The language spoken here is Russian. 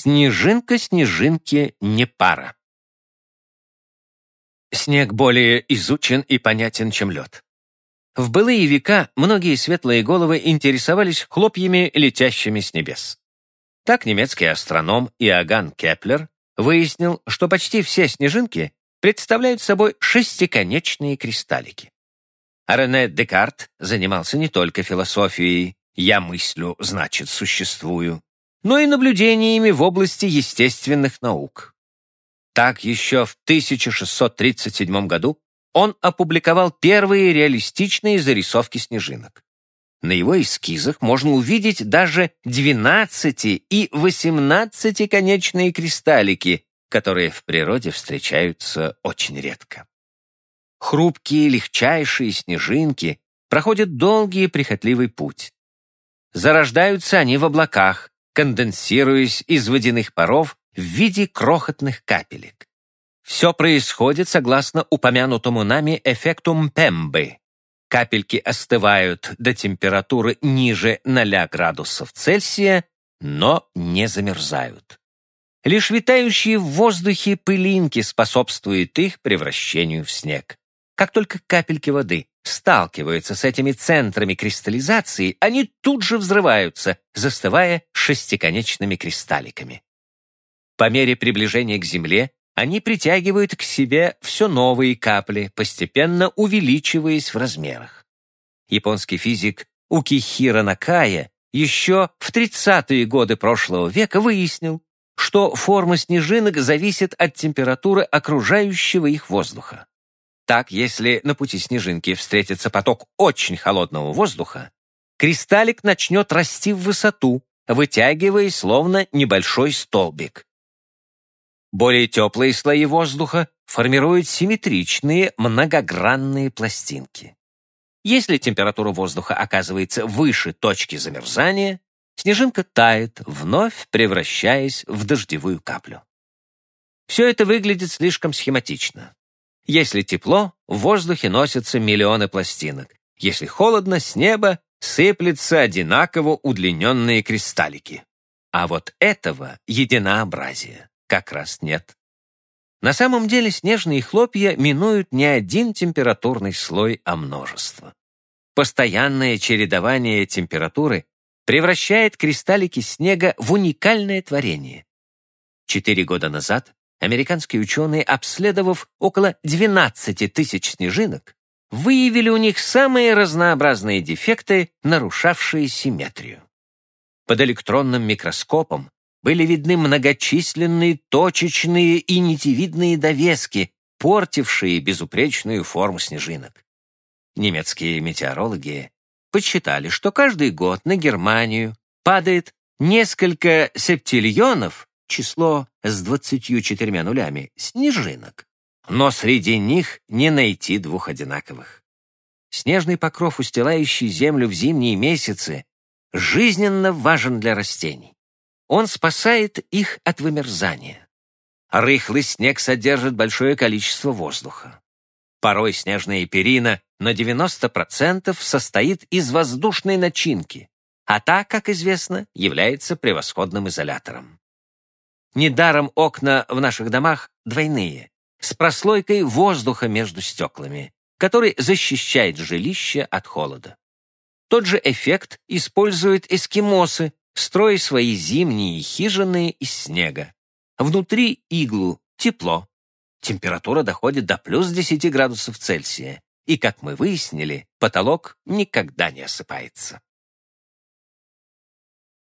Снежинка снежинке не пара. Снег более изучен и понятен, чем лед. В былые века многие светлые головы интересовались хлопьями, летящими с небес. Так немецкий астроном Иоганн Кеплер выяснил, что почти все снежинки представляют собой шестиконечные кристаллики. А Рене Декарт занимался не только философией «я мыслю, значит, существую», но и наблюдениями в области естественных наук. Так еще в 1637 году он опубликовал первые реалистичные зарисовки снежинок. На его эскизах можно увидеть даже 12 и 18-конечные кристаллики, которые в природе встречаются очень редко. Хрупкие, легчайшие снежинки проходят долгий и прихотливый путь. Зарождаются они в облаках, конденсируясь из водяных паров в виде крохотных капелек. Все происходит согласно упомянутому нами эффекту Мпембы. Капельки остывают до температуры ниже 0 градусов Цельсия, но не замерзают. Лишь витающие в воздухе пылинки способствуют их превращению в снег. Как только капельки воды сталкиваются с этими центрами кристаллизации, они тут же взрываются, застывая шестиконечными кристалликами. По мере приближения к Земле они притягивают к себе все новые капли, постепенно увеличиваясь в размерах. Японский физик Укихира Накая еще в 30-е годы прошлого века выяснил, что форма снежинок зависит от температуры окружающего их воздуха. Так, если на пути снежинки встретится поток очень холодного воздуха, кристаллик начнет расти в высоту, вытягиваясь словно небольшой столбик. Более теплые слои воздуха формируют симметричные многогранные пластинки. Если температура воздуха оказывается выше точки замерзания, снежинка тает, вновь превращаясь в дождевую каплю. Все это выглядит слишком схематично. Если тепло, в воздухе носятся миллионы пластинок. Если холодно, с неба сыплются одинаково удлиненные кристаллики. А вот этого единообразия как раз нет. На самом деле снежные хлопья минуют не один температурный слой, а множество. Постоянное чередование температуры превращает кристаллики снега в уникальное творение. Четыре года назад американские ученые, обследовав около 12 тысяч снежинок, выявили у них самые разнообразные дефекты, нарушавшие симметрию. Под электронным микроскопом были видны многочисленные точечные и нитевидные довески, портившие безупречную форму снежинок. Немецкие метеорологи подсчитали, что каждый год на Германию падает несколько септиллионов число с двадцатью четырьмя нулями снежинок, но среди них не найти двух одинаковых. Снежный покров, устилающий землю в зимние месяцы, жизненно важен для растений. Он спасает их от вымерзания. Рыхлый снег содержит большое количество воздуха. Порой снежная перина на 90% состоит из воздушной начинки, а та, как известно, является превосходным изолятором. Недаром окна в наших домах двойные, с прослойкой воздуха между стеклами, который защищает жилище от холода. Тот же эффект используют эскимосы, строя свои зимние хижины из снега. Внутри иглу тепло. Температура доходит до плюс 10 градусов Цельсия. И, как мы выяснили, потолок никогда не осыпается.